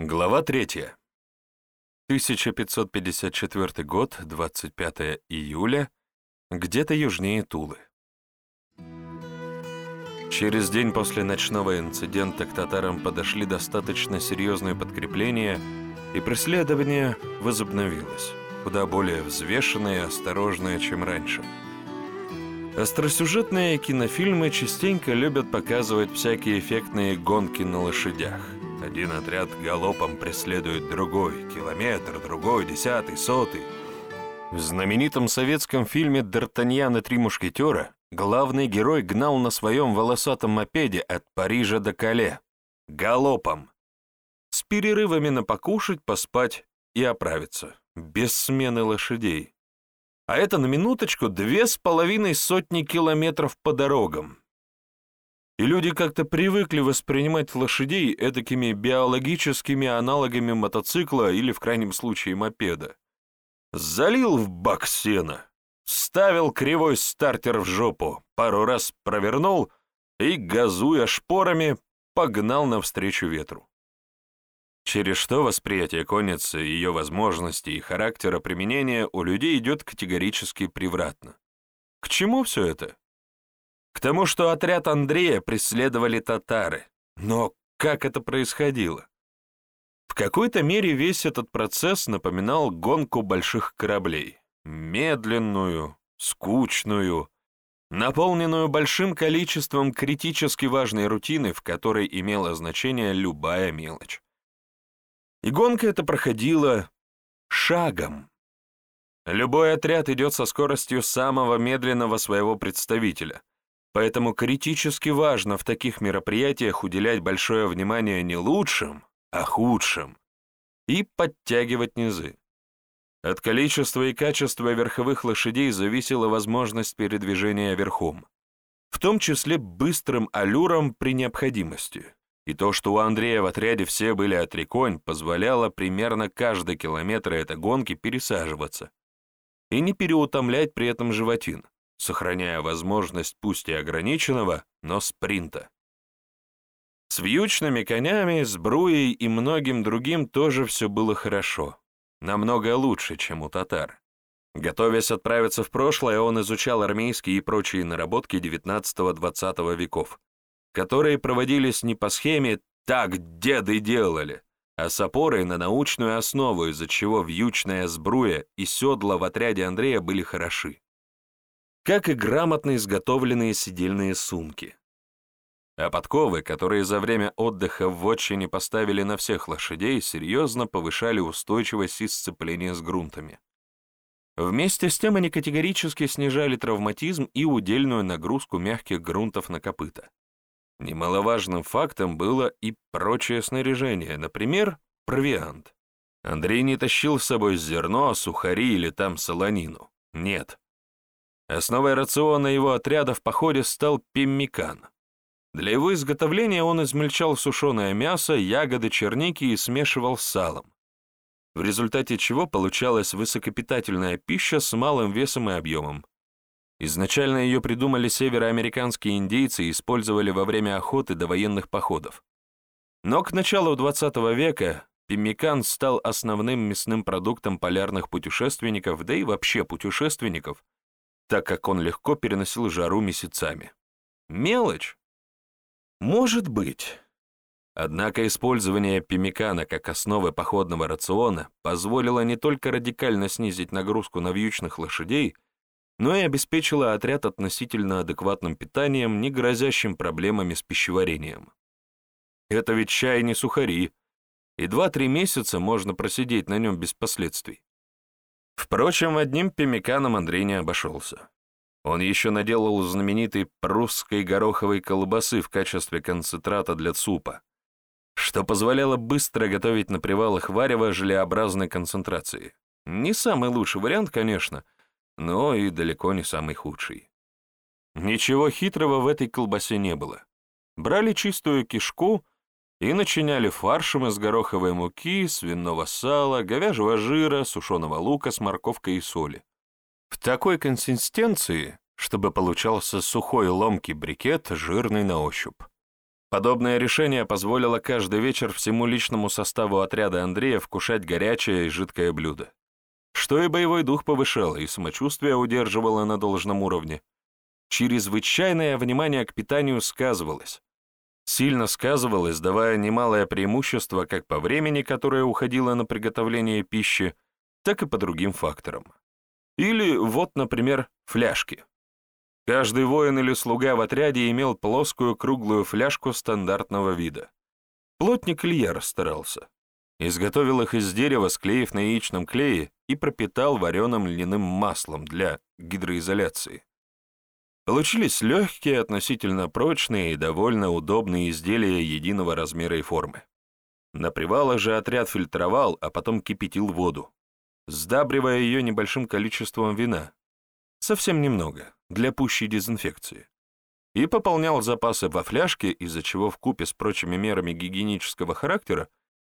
Глава 3. 1554 год, 25 июля, где-то южнее Тулы. Через день после ночного инцидента к татарам подошли достаточно серьезные подкрепления, и преследование возобновилось, куда более взвешенное и осторожное, чем раньше. Остросюжетные кинофильмы частенько любят показывать всякие эффектные гонки на лошадях – один отряд галопом преследует другой, километр, другой, десятый, сотый. В знаменитом советском фильме «Д'Артаньян и три мушкетера» главный герой гнал на своем волосатом мопеде от Парижа до Кале. Галопом. С перерывами на покушать, поспать и оправиться. Без смены лошадей. А это на минуточку две с половиной сотни километров по дорогам и люди как-то привыкли воспринимать лошадей этакими биологическими аналогами мотоцикла или, в крайнем случае, мопеда. Залил в бак сена, ставил кривой стартер в жопу, пару раз провернул и, газуя шпорами, погнал навстречу ветру. Через что восприятие конницы, ее возможностей и характера применения у людей идет категорически превратно. К чему все это? К тому, что отряд Андрея преследовали татары. Но как это происходило? В какой-то мере весь этот процесс напоминал гонку больших кораблей. Медленную, скучную, наполненную большим количеством критически важной рутины, в которой имела значение любая мелочь. И гонка эта проходила шагом. Любой отряд идет со скоростью самого медленного своего представителя, Поэтому критически важно в таких мероприятиях уделять большое внимание не лучшим, а худшим, и подтягивать низы. От количества и качества верховых лошадей зависела возможность передвижения верхом, в том числе быстрым аллюром при необходимости. И то, что у Андрея в отряде все были отреконь, позволяло примерно каждый километр этой гонки пересаживаться и не переутомлять при этом животин сохраняя возможность пусть и ограниченного, но спринта. С вьючными конями, с бруей и многим другим тоже все было хорошо, намного лучше, чем у татар. Готовясь отправиться в прошлое, он изучал армейские и прочие наработки XIX-XX веков, которые проводились не по схеме «так деды делали», а с опорой на научную основу, из-за чего вьючная сбруя и седла в отряде Андрея были хороши как и грамотно изготовленные сидельные сумки. А подковы, которые за время отдыха в отчине поставили на всех лошадей, серьезно повышали устойчивость и сцепление с грунтами. Вместе с тем они категорически снижали травматизм и удельную нагрузку мягких грунтов на копыта. Немаловажным фактом было и прочее снаряжение, например, провиант. Андрей не тащил с собой зерно, сухари или там солонину. Нет, Основой рациона его отряда в походе стал пиммикан. Для его изготовления он измельчал сушеное мясо, ягоды черники и смешивал с салом, в результате чего получалась высокопитательная пища с малым весом и объемом. Изначально ее придумали североамериканские индейцы и использовали во время охоты до военных походов. Но к началу XX века пиммикан стал основным мясным продуктом полярных путешественников, да и вообще путешественников, так как он легко переносил жару месяцами. Мелочь? Может быть. Однако использование пемикана как основы походного рациона позволило не только радикально снизить нагрузку на вьючных лошадей, но и обеспечило отряд относительно адекватным питанием, не грозящим проблемами с пищеварением. Это ведь чай не сухари, и два-три месяца можно просидеть на нем без последствий. Впрочем, одним пемиканом Андрей не обошелся. Он еще наделал знаменитой прусской гороховой колбасы в качестве концентрата для супа, что позволяло быстро готовить на привалах варево желеобразной концентрации. Не самый лучший вариант, конечно, но и далеко не самый худший. Ничего хитрого в этой колбасе не было. Брали чистую кишку — и начиняли фаршем из гороховой муки, свиного сала, говяжьего жира, сушеного лука с морковкой и соли. В такой консистенции, чтобы получался сухой ломкий брикет, жирный на ощупь. Подобное решение позволило каждый вечер всему личному составу отряда Андрея вкушать горячее и жидкое блюдо. Что и боевой дух повышало, и самочувствие удерживало на должном уровне. Чрезвычайное внимание к питанию сказывалось. Сильно сказывалось, давая немалое преимущество как по времени, которое уходило на приготовление пищи, так и по другим факторам. Или вот, например, фляжки. Каждый воин или слуга в отряде имел плоскую круглую фляжку стандартного вида. Плотник Илья расстарался. Изготовил их из дерева, склеив на яичном клее и пропитал вареным льняным маслом для гидроизоляции. Получились легкие, относительно прочные и довольно удобные изделия единого размера и формы. На привалах же отряд фильтровал, а потом кипятил воду, сдабривая ее небольшим количеством вина, совсем немного, для пущей дезинфекции, и пополнял запасы во фляжке, из-за чего в купе с прочими мерами гигиенического характера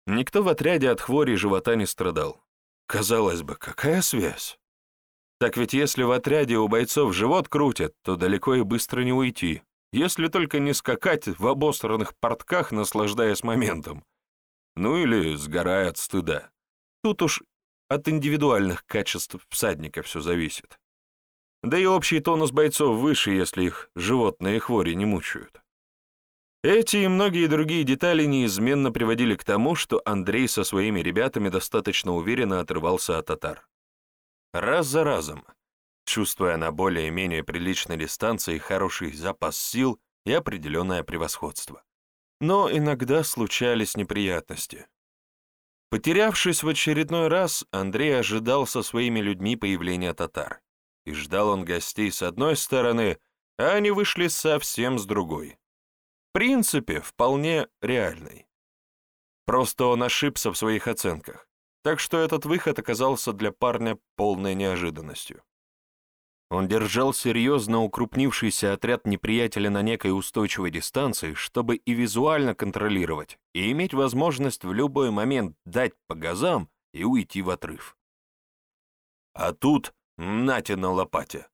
никто в отряде от хвори живота не страдал. Казалось бы, какая связь? Так ведь если в отряде у бойцов живот крутят, то далеко и быстро не уйти, если только не скакать в обосранных портках, наслаждаясь моментом. Ну или сгорая от стыда. Тут уж от индивидуальных качеств всадника все зависит. Да и общий тонус бойцов выше, если их животные хвори не мучают. Эти и многие другие детали неизменно приводили к тому, что Андрей со своими ребятами достаточно уверенно отрывался от татар. Раз за разом, чувствуя на более-менее приличной дистанции хороший запас сил и определенное превосходство. Но иногда случались неприятности. Потерявшись в очередной раз, Андрей ожидал со своими людьми появления татар и ждал он гостей с одной стороны, а они вышли совсем с другой. В принципе, вполне реальной. Просто он ошибся в своих оценках, так что этот выход оказался для парня полной неожиданностью. Он держал серьезно укрупнившийся отряд неприятеля на некой устойчивой дистанции, чтобы и визуально контролировать, и иметь возможность в любой момент дать по газам и уйти в отрыв. А тут Нате на лопате.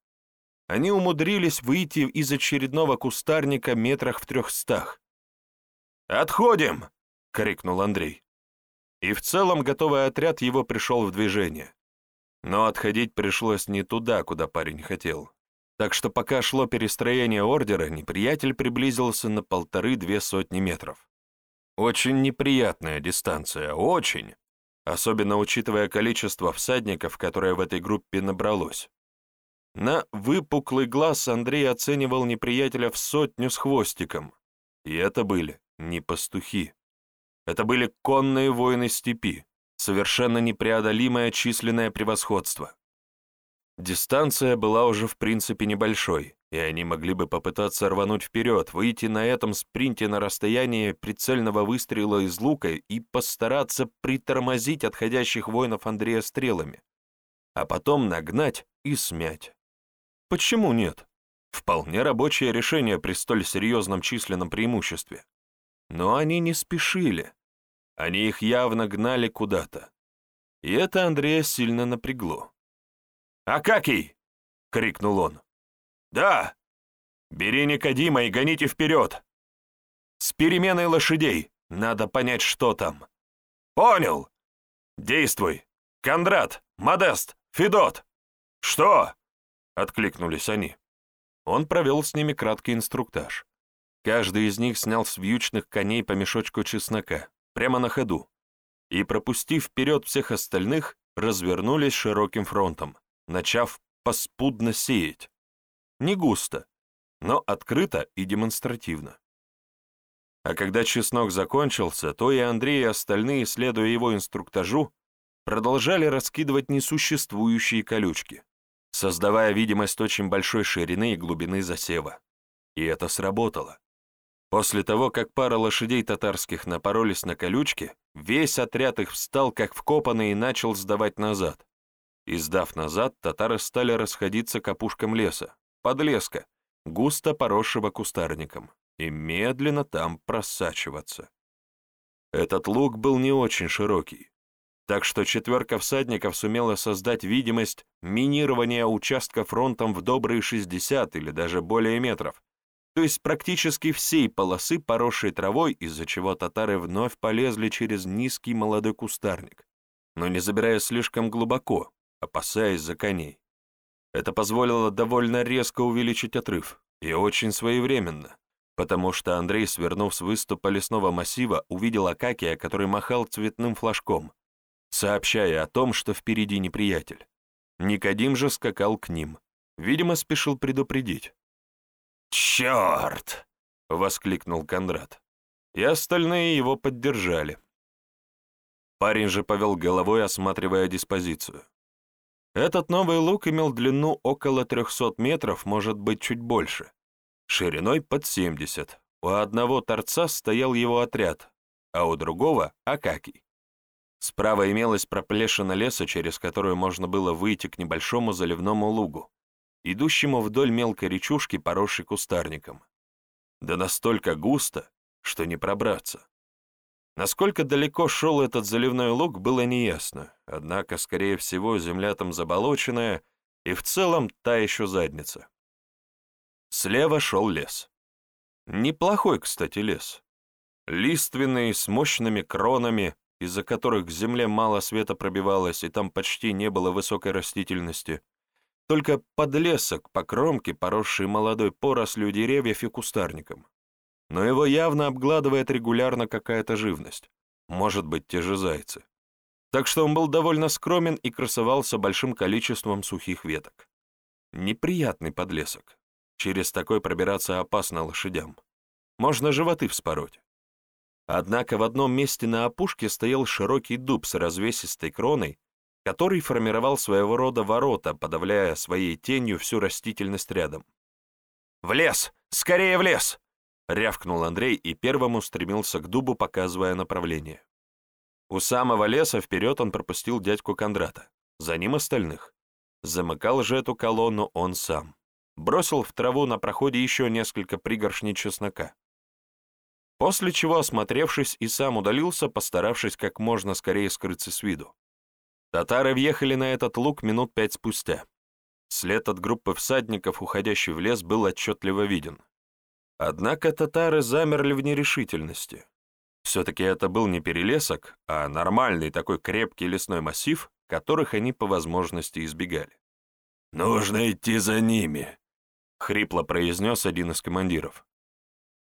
Они умудрились выйти из очередного кустарника метрах в трехстах. «Отходим!» — крикнул Андрей. И в целом готовый отряд его пришел в движение. Но отходить пришлось не туда, куда парень хотел. Так что пока шло перестроение ордера, неприятель приблизился на полторы-две сотни метров. Очень неприятная дистанция, очень особенно учитывая количество всадников, которое в этой группе набралось. На выпуклый глаз Андрей оценивал неприятеля в сотню с хвостиком. И это были не пастухи. Это были конные воины степи, совершенно непреодолимое численное превосходство. Дистанция была уже в принципе небольшой, и они могли бы попытаться рвануть вперед, выйти на этом спринте на расстояние прицельного выстрела из лука и постараться притормозить отходящих воинов Андрея стрелами, а потом нагнать и смять. Почему нет? Вполне рабочее решение при столь серьезном численном преимуществе. Но они не спешили. Они их явно гнали куда-то. И это Андрея сильно напрягло. «Акакий!» — крикнул он. «Да! Бери Никодима и гоните вперед! С переменой лошадей! Надо понять, что там!» «Понял! Действуй! Кондрат! Модест! Федот!» «Что?» — откликнулись они. Он провел с ними краткий инструктаж. Каждый из них снял с вьючных коней по мешочку чеснока, прямо на ходу, и, пропустив вперед всех остальных, развернулись широким фронтом начав поспудно сеять. Не густо, но открыто и демонстративно. А когда чеснок закончился, то и Андрей и остальные, следуя его инструктажу, продолжали раскидывать несуществующие колючки, создавая видимость очень большой ширины и глубины засева. И это сработало. После того, как пара лошадей татарских напоролись на колючки, весь отряд их встал как вкопанный и начал сдавать назад. И сдав назад, татары стали расходиться к опушкам леса, подлеска, густо поросшего кустарником, и медленно там просачиваться. Этот луг был не очень широкий, так что четверка всадников сумела создать видимость минирования участка фронтом в добрые 60 или даже более метров, то есть практически всей полосы, поросшей травой, из-за чего татары вновь полезли через низкий молодой кустарник, но не забирая слишком глубоко, опасаясь за коней. Это позволило довольно резко увеличить отрыв, и очень своевременно, потому что Андрей, свернув с выступа лесного массива, увидел Акакия, который махал цветным флажком, сообщая о том, что впереди неприятель. Никодим же скакал к ним. Видимо, спешил предупредить. «Черт!» — воскликнул Кондрат. И остальные его поддержали. Парень же повел головой, осматривая диспозицию. Этот новый лук имел длину около 300 метров, может быть, чуть больше. Шириной под 70. У одного торца стоял его отряд, а у другого — Акакий. Справа имелась проплешина леса, через которую можно было выйти к небольшому заливному лугу, идущему вдоль мелкой речушки, поросшей кустарником. Да настолько густо, что не пробраться. Насколько далеко шел этот заливной луг, было неясно, однако, скорее всего, земля там заболоченная, и в целом та еще задница. Слева шел лес. Неплохой, кстати, лес. Лиственный, с мощными кронами, из-за которых к земле мало света пробивалось, и там почти не было высокой растительности. Только подлесок по кромке, поросший молодой порослью деревьев и кустарником но его явно обгладывает регулярно какая-то живность, может быть, те же зайцы. Так что он был довольно скромен и красовался большим количеством сухих веток. Неприятный подлесок. Через такой пробираться опасно лошадям. Можно животы вспороть. Однако в одном месте на опушке стоял широкий дуб с развесистой кроной, который формировал своего рода ворота, подавляя своей тенью всю растительность рядом. «В лес! Скорее в лес!» — рявкнул Андрей и первым устремился к дубу, показывая направление. У самого леса вперед он пропустил дядьку Кондрата, за ним остальных. Замыкал же эту колонну он сам. Бросил в траву на проходе еще несколько пригоршней чеснока. После чего, осмотревшись, и сам удалился, постаравшись как можно скорее скрыться с виду. Татары въехали на этот луг минут пять спустя. След от группы всадников, уходящий в лес, был отчетливо виден. Однако татары замерли в нерешительности. Все-таки это был не перелесок, а нормальный такой крепкий лесной массив, которых они по возможности избегали. «Нужно идти за ними», — хрипло произнес один из командиров.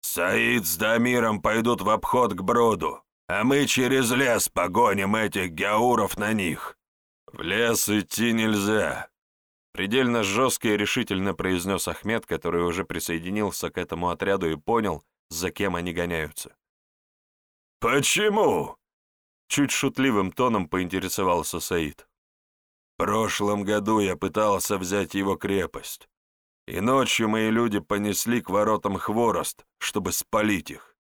«Саид с Дамиром пойдут в обход к броду, а мы через лес погоним этих геауров на них. В лес идти нельзя, Предельно жестко и решительно произнес Ахмед, который уже присоединился к этому отряду и понял, за кем они гоняются. «Почему?» Чуть шутливым тоном поинтересовался Саид. «В прошлом году я пытался взять его крепость, и ночью мои люди понесли к воротам хворост, чтобы спалить их,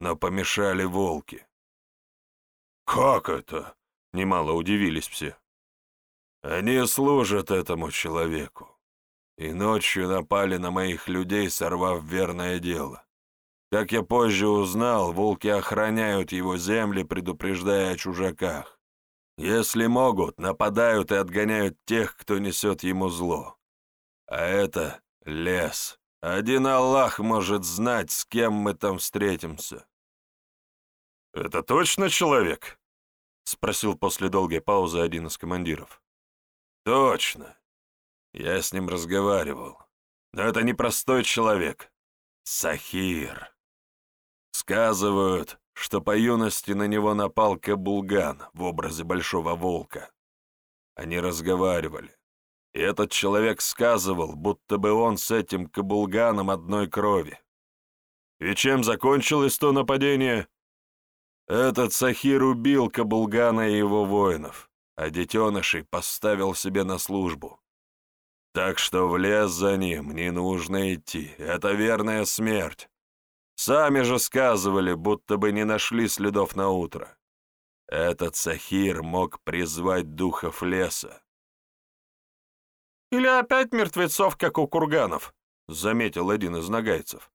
но помешали волки». «Как это?» — немало удивились все. Они служат этому человеку. И ночью напали на моих людей, сорвав верное дело. Как я позже узнал, волки охраняют его земли, предупреждая о чужаках. Если могут, нападают и отгоняют тех, кто несет ему зло. А это лес. Один Аллах может знать, с кем мы там встретимся. «Это точно человек?» — спросил после долгой паузы один из командиров. Точно. Я с ним разговаривал. Но это не простой человек. Сахир. Сказывают, что по юности на него напал Кабулган в образе большого волка. Они разговаривали. И этот человек сказывал, будто бы он с этим Кабулганом одной крови. И чем закончилось то нападение? Этот Сахир убил Кабулгана и его воинов а детенышей поставил себе на службу. Так что в лес за ним не нужно идти, это верная смерть. Сами же сказывали, будто бы не нашли следов на утро. Этот Сахир мог призвать духов леса. «Или опять мертвецов, как у курганов», — заметил один из нагайцев.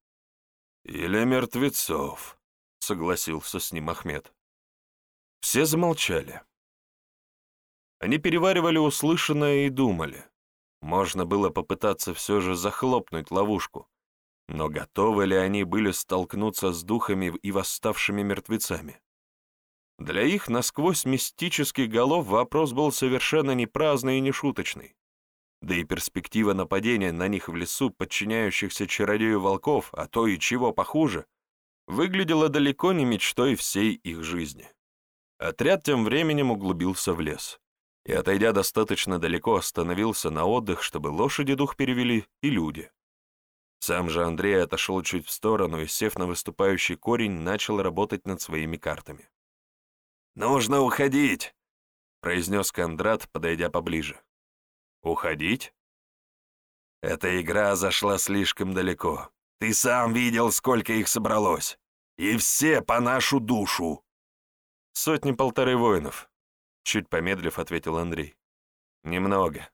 «Или мертвецов», — согласился с ним Ахмед. Все замолчали. Они переваривали услышанное и думали. Можно было попытаться все же захлопнуть ловушку, Но готовы ли они были столкнуться с духами и восставшими мертвецами? Для их насквозь мистических голов вопрос был совершенно не праздный и не шуточный. Да и перспектива нападения на них в лесу, подчиняющихся чародею волков, а то и чего похуже, выглядела далеко не мечтой всей их жизни. Отряд тем временем углубился в лес и, отойдя достаточно далеко, остановился на отдых, чтобы лошади дух перевели и люди. Сам же Андрей отошел чуть в сторону и, сев на выступающий корень, начал работать над своими картами. «Нужно уходить!» — произнес Кондрат, подойдя поближе. «Уходить?» «Эта игра зашла слишком далеко. Ты сам видел, сколько их собралось. И все по нашу душу!» «Сотни-полторы воинов», — чуть помедлив ответил Андрей. «Немного.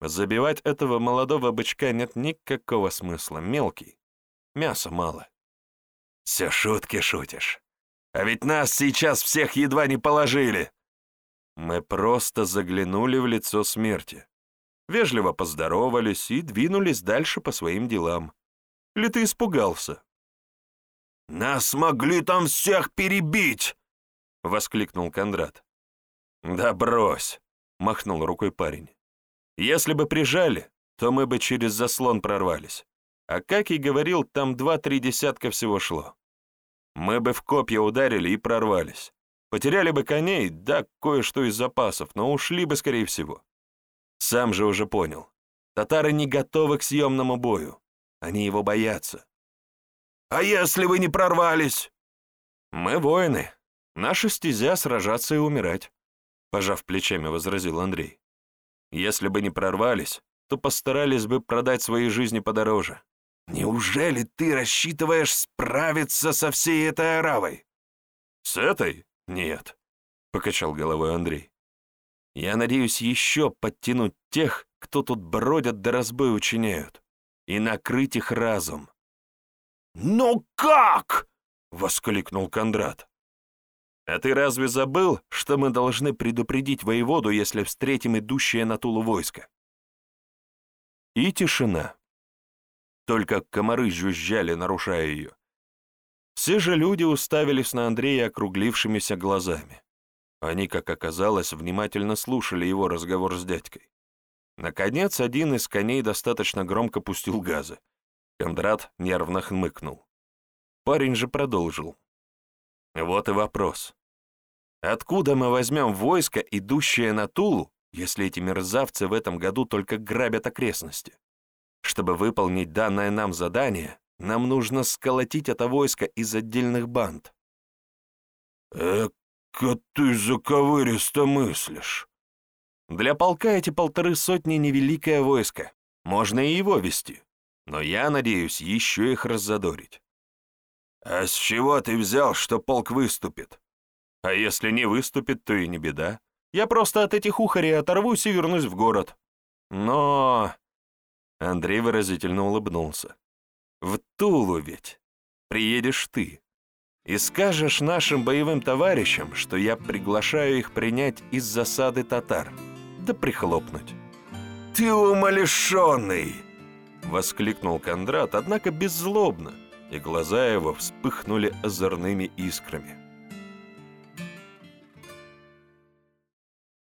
Забивать этого молодого бычка нет никакого смысла, мелкий. Мяса мало». «Все шутки шутишь. А ведь нас сейчас всех едва не положили!» Мы просто заглянули в лицо смерти вежливо поздоровались и двинулись дальше по своим делам. Или ты испугался?» «Нас могли там всех перебить!» — воскликнул Кондрат. «Да брось!» — махнул рукой парень. «Если бы прижали, то мы бы через заслон прорвались. А как и говорил, там два-три десятка всего шло. Мы бы в копья ударили и прорвались. Потеряли бы коней, да кое-что из запасов, но ушли бы, скорее всего. Сам же уже понял. Татары не готовы к съемному бою. Они его боятся. «А если вы не прорвались?» «Мы воины. Наша стезя — сражаться и умирать», — пожав плечами, возразил Андрей. «Если бы не прорвались, то постарались бы продать свои жизни подороже». «Неужели ты рассчитываешь справиться со всей этой оравой?» «С этой? Нет», — покачал головой Андрей. Я надеюсь еще подтянуть тех, кто тут бродят да разбой учиняют, и накрыть их разум. «Ну как?» — воскликнул Кондрат. «А ты разве забыл, что мы должны предупредить воеводу, если встретим идущее на Тулу войско?» И тишина. Только комары жужжали, нарушая ее. Все же люди уставились на Андрея округлившимися глазами. Они, как оказалось, внимательно слушали его разговор с дядькой. Наконец, один из коней достаточно громко пустил газы. Кондрат нервно хмыкнул. Парень же продолжил. Вот и вопрос. Откуда мы возьмем войско, идущее на Тулу, если эти мерзавцы в этом году только грабят окрестности? Чтобы выполнить данное нам задание, нам нужно сколотить это войско из отдельных банд. «Эк, «Ка ты заковыристо мыслишь!» «Для полка эти полторы сотни — невеликое войско. Можно и его вести. Но я надеюсь еще их раззадорить». «А с чего ты взял, что полк выступит?» «А если не выступит, то и не беда. Я просто от этих ухарей оторвусь и вернусь в город». «Но...» Андрей выразительно улыбнулся. «В Тулу ведь приедешь ты и скажешь нашим боевым товарищам, что я приглашаю их принять из засады татар, да прихлопнуть». «Ты умалишенный!» — воскликнул Кондрат, однако беззлобно, и глаза его вспыхнули озорными искрами.